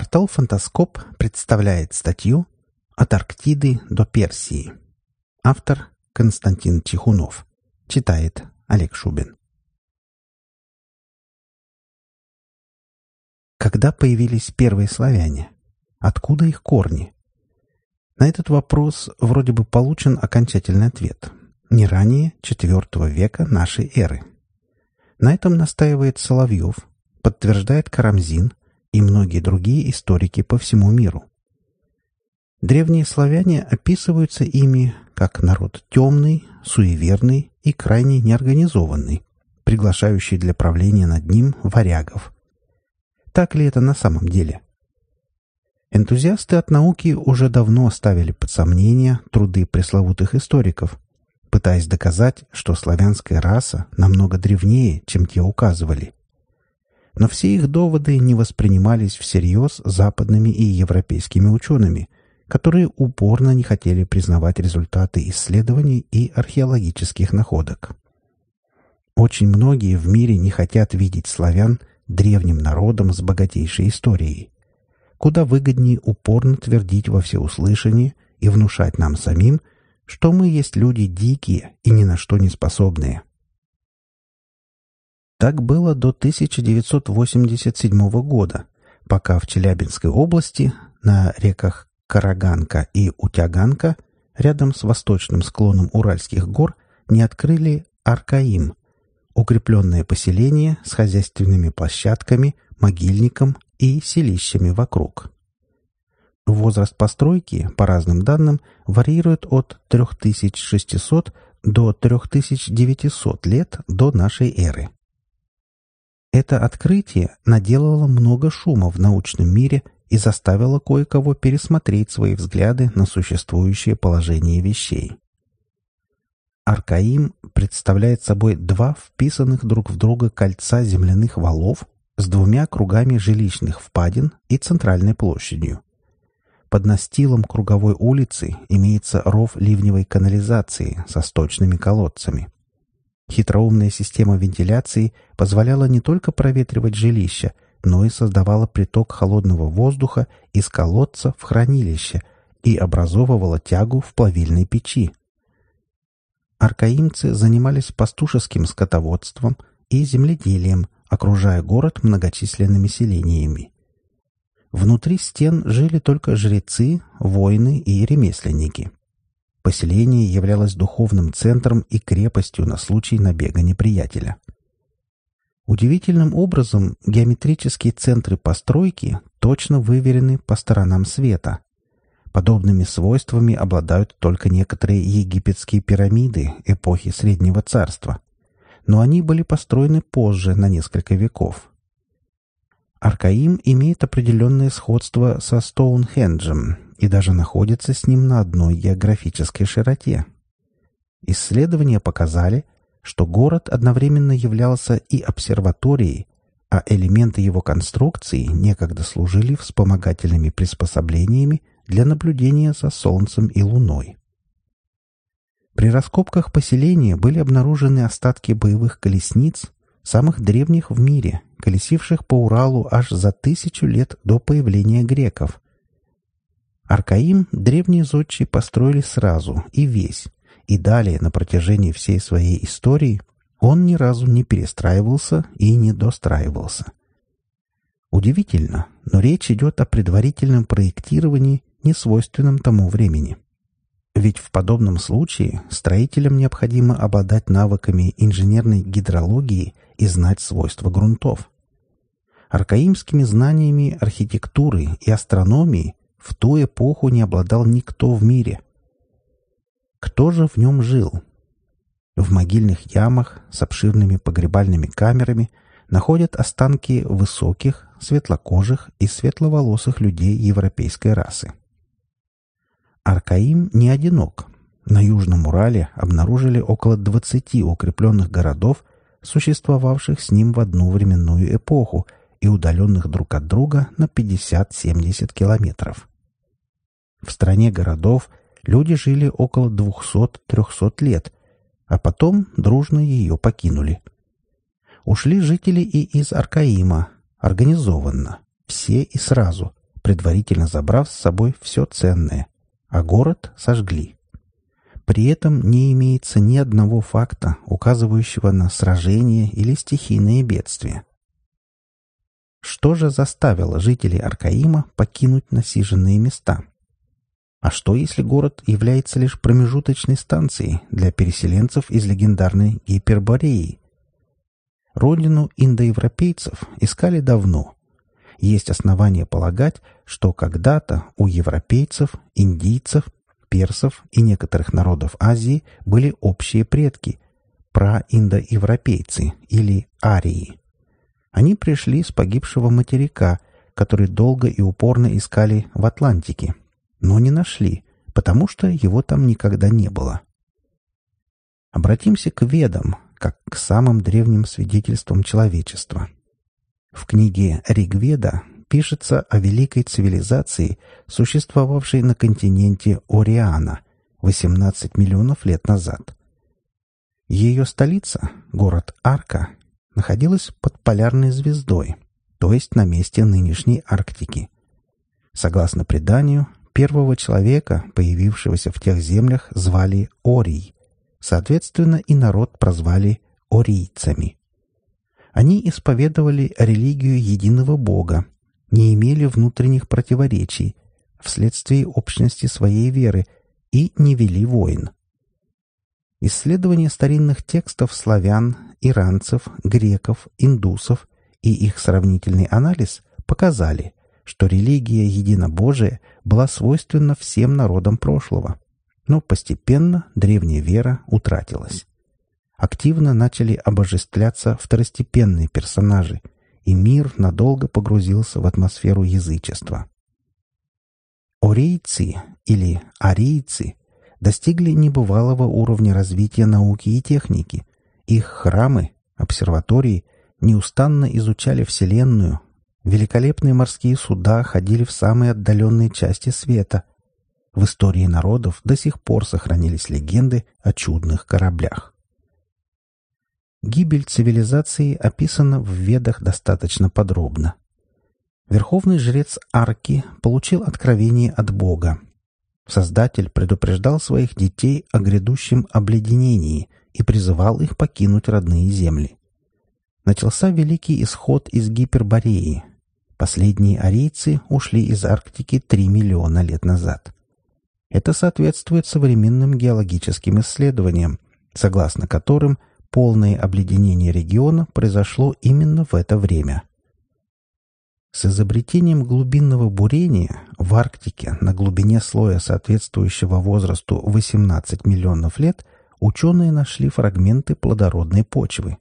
Портал «Фантаскоп» представляет статью «От Арктиды до Персии». Автор Константин Тихунов. Читает Олег Шубин. Когда появились первые славяне? Откуда их корни? На этот вопрос вроде бы получен окончательный ответ. Не ранее IV века нашей эры. На этом настаивает Соловьев, подтверждает Карамзин и многие другие историки по всему миру. Древние славяне описываются ими как народ темный, суеверный и крайне неорганизованный, приглашающий для правления над ним варягов. Так ли это на самом деле? Энтузиасты от науки уже давно оставили под сомнение труды пресловутых историков, пытаясь доказать, что славянская раса намного древнее, чем те указывали. Но все их доводы не воспринимались всерьез западными и европейскими учеными, которые упорно не хотели признавать результаты исследований и археологических находок. Очень многие в мире не хотят видеть славян древним народом с богатейшей историей. Куда выгоднее упорно твердить во всеуслышание и внушать нам самим, что мы есть люди дикие и ни на что не способные. Так было до 1987 года, пока в Челябинской области на реках Караганка и Утяганка рядом с восточным склоном Уральских гор не открыли Аркаим, укрепленное поселение с хозяйственными площадками, могильником и селищами вокруг. Возраст постройки, по разным данным, варьирует от 3600 до 3900 лет до нашей эры. Это открытие наделало много шума в научном мире и заставило кое-кого пересмотреть свои взгляды на существующее положение вещей. Аркаим представляет собой два вписанных друг в друга кольца земляных валов с двумя кругами жилищных впадин и центральной площадью. Под настилом круговой улицы имеется ров ливневой канализации со сточными колодцами. Хитроумная система вентиляции позволяла не только проветривать жилище, но и создавала приток холодного воздуха из колодца в хранилище и образовывала тягу в плавильной печи. Аркаимцы занимались пастушеским скотоводством и земледелием, окружая город многочисленными селениями. Внутри стен жили только жрецы, воины и ремесленники. Поселение являлось духовным центром и крепостью на случай набега неприятеля. Удивительным образом геометрические центры постройки точно выверены по сторонам света. Подобными свойствами обладают только некоторые египетские пирамиды эпохи Среднего Царства. Но они были построены позже на несколько веков. Аркаим имеет определенное сходство со Стоунхенджем и даже находится с ним на одной географической широте. Исследования показали, что город одновременно являлся и обсерваторией, а элементы его конструкции некогда служили вспомогательными приспособлениями для наблюдения за Солнцем и Луной. При раскопках поселения были обнаружены остатки боевых колесниц, самых древних в мире, колесивших по Уралу аж за тысячу лет до появления греков. Аркаим древние зодчие построили сразу и весь, и далее на протяжении всей своей истории он ни разу не перестраивался и не достраивался. Удивительно, но речь идет о предварительном проектировании, не свойственном тому времени. Ведь в подобном случае строителям необходимо обладать навыками инженерной гидрологии и знать свойства грунтов. Аркаимскими знаниями архитектуры и астрономии в ту эпоху не обладал никто в мире. Кто же в нем жил? В могильных ямах с обширными погребальными камерами находят останки высоких, светлокожих и светловолосых людей европейской расы. Аркаим не одинок. На Южном Урале обнаружили около 20 укрепленных городов, существовавших с ним в одну временную эпоху и удаленных друг от друга на 50-70 километров. В стране городов люди жили около 200-300 лет, а потом дружно ее покинули. Ушли жители и из Аркаима, организованно, все и сразу, предварительно забрав с собой все ценное, а город сожгли. При этом не имеется ни одного факта, указывающего на сражение или стихийные бедствия. Что же заставило жителей Аркаима покинуть насиженные места? А что, если город является лишь промежуточной станцией для переселенцев из легендарной Гипербореи? Родину индоевропейцев искали давно. Есть основания полагать, что когда-то у европейцев, индийцев, персов и некоторых народов Азии были общие предки – праиндоевропейцы или арии. Они пришли с погибшего материка, который долго и упорно искали в Атлантике, но не нашли, потому что его там никогда не было. Обратимся к ведам, как к самым древним свидетельствам человечества. В книге Ригведа пишется о великой цивилизации, существовавшей на континенте Ориана 18 миллионов лет назад. Ее столица, город Арка, находилась под полярной звездой, то есть на месте нынешней Арктики. Согласно преданию, первого человека, появившегося в тех землях, звали Орий. Соответственно, и народ прозвали орийцами. Они исповедовали религию единого Бога, не имели внутренних противоречий вследствие общности своей веры и не вели войн. Исследование старинных текстов славян, иранцев, греков, индусов и их сравнительный анализ показали, что религия единобожия была свойственна всем народам прошлого, но постепенно древняя вера утратилась. Активно начали обожествляться второстепенные персонажи, и мир надолго погрузился в атмосферу язычества. Орейцы или арийцы достигли небывалого уровня развития науки и техники. Их храмы, обсерватории неустанно изучали Вселенную, великолепные морские суда ходили в самые отдаленные части света. В истории народов до сих пор сохранились легенды о чудных кораблях. Гибель цивилизации описана в Ведах достаточно подробно. Верховный жрец Арки получил откровение от Бога, Создатель предупреждал своих детей о грядущем обледенении и призывал их покинуть родные земли. Начался великий исход из Гипербореи. Последние арийцы ушли из Арктики 3 миллиона лет назад. Это соответствует современным геологическим исследованиям, согласно которым полное обледенение региона произошло именно в это время – с изобретением глубинного бурения в Арктике на глубине слоя, соответствующего возрасту 18 миллионов лет, ученые нашли фрагменты плодородной почвы.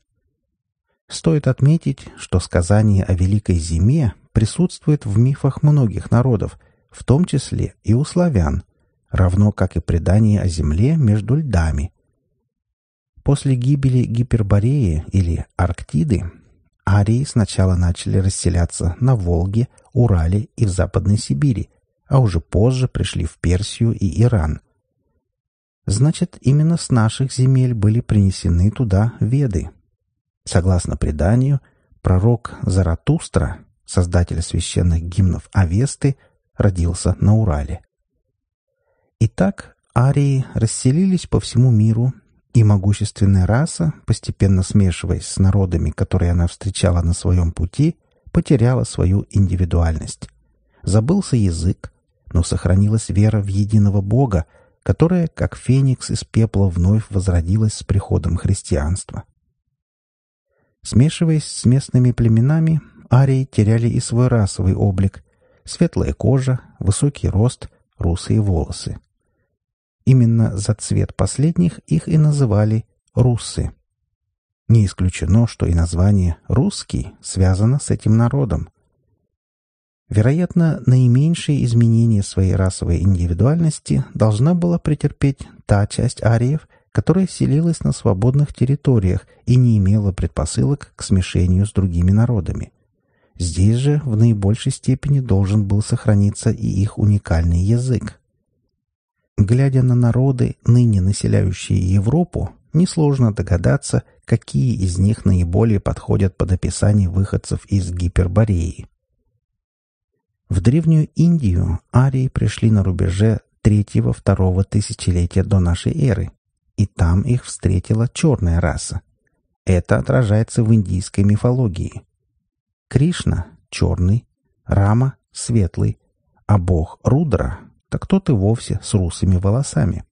Стоит отметить, что сказание о Великой Зиме присутствует в мифах многих народов, в том числе и у славян, равно как и предание о Земле между льдами. После гибели Гипербореи или Арктиды арии сначала начали расселяться на Волге, Урале и в Западной Сибири, а уже позже пришли в Персию и Иран. Значит, именно с наших земель были принесены туда веды. Согласно преданию, пророк Заратустра, создатель священных гимнов Авесты, родился на Урале. Итак, арии расселились по всему миру и могущественная раса, постепенно смешиваясь с народами, которые она встречала на своем пути, потеряла свою индивидуальность. Забылся язык, но сохранилась вера в единого Бога, которая, как феникс из пепла, вновь возродилась с приходом христианства. Смешиваясь с местными племенами, арии теряли и свой расовый облик — светлая кожа, высокий рост, русые волосы. Именно за цвет последних их и называли «руссы». Не исключено, что и название «русский» связано с этим народом. Вероятно, наименьшие изменения своей расовой индивидуальности должна была претерпеть та часть ариев, которая селилась на свободных территориях и не имела предпосылок к смешению с другими народами. Здесь же в наибольшей степени должен был сохраниться и их уникальный язык. Глядя на народы, ныне населяющие Европу, несложно догадаться, какие из них наиболее подходят под описание выходцев из Гипербореи. В Древнюю Индию арии пришли на рубеже третьего-второго тысячелетия до нашей эры, и там их встретила черная раса. Это отражается в индийской мифологии. Кришна — черный, Рама — светлый, а бог Рудра — так тот и вовсе с русыми волосами.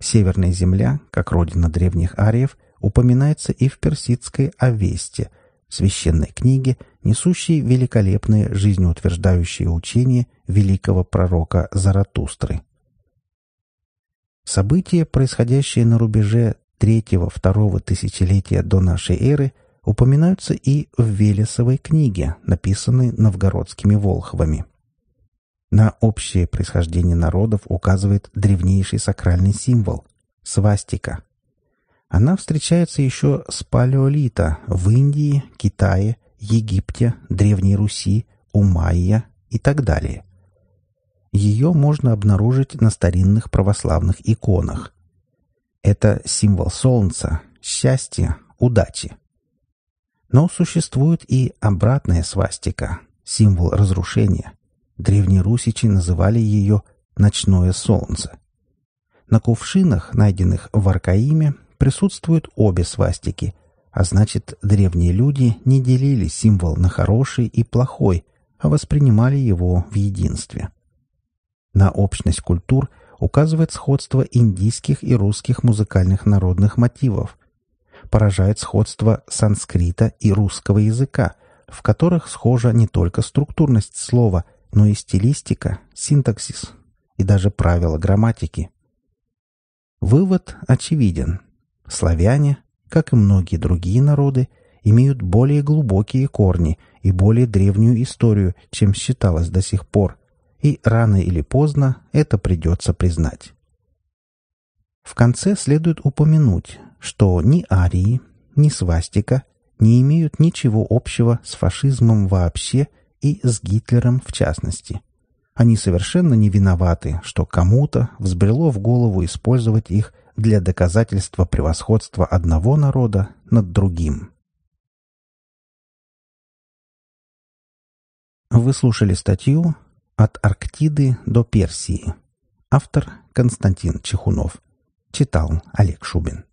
Северная земля, как родина древних ариев, упоминается и в персидской Авесте, священной книге, несущей великолепные жизнеутверждающие учения великого пророка Заратустры. События, происходящие на рубеже третьего-второго тысячелетия до нашей эры, упоминаются и в Велесовой книге, написанной новгородскими волхвами. На общее происхождение народов указывает древнейший сакральный символ – свастика. Она встречается еще с палеолита в Индии, Китае, Египте, Древней Руси, у майя и так далее. Ее можно обнаружить на старинных православных иконах. Это символ солнца, счастья, удачи. Но существует и обратная свастика, символ разрушения. Древние русичи называли ее «ночное солнце». На кувшинах, найденных в Аркаиме, присутствуют обе свастики, а значит, древние люди не делили символ на хороший и плохой, а воспринимали его в единстве. На общность культур указывает сходство индийских и русских музыкальных народных мотивов, поражает сходство санскрита и русского языка, в которых схожа не только структурность слова – но и стилистика, синтаксис и даже правила грамматики. Вывод очевиден. Славяне, как и многие другие народы, имеют более глубокие корни и более древнюю историю, чем считалось до сих пор, и рано или поздно это придется признать. В конце следует упомянуть, что ни арии, ни свастика не имеют ничего общего с фашизмом вообще и с Гитлером в частности. Они совершенно не виноваты, что кому-то взбрело в голову использовать их для доказательства превосходства одного народа над другим. Вы слушали статью «От Арктиды до Персии». Автор Константин Чехунов. Читал Олег Шубин.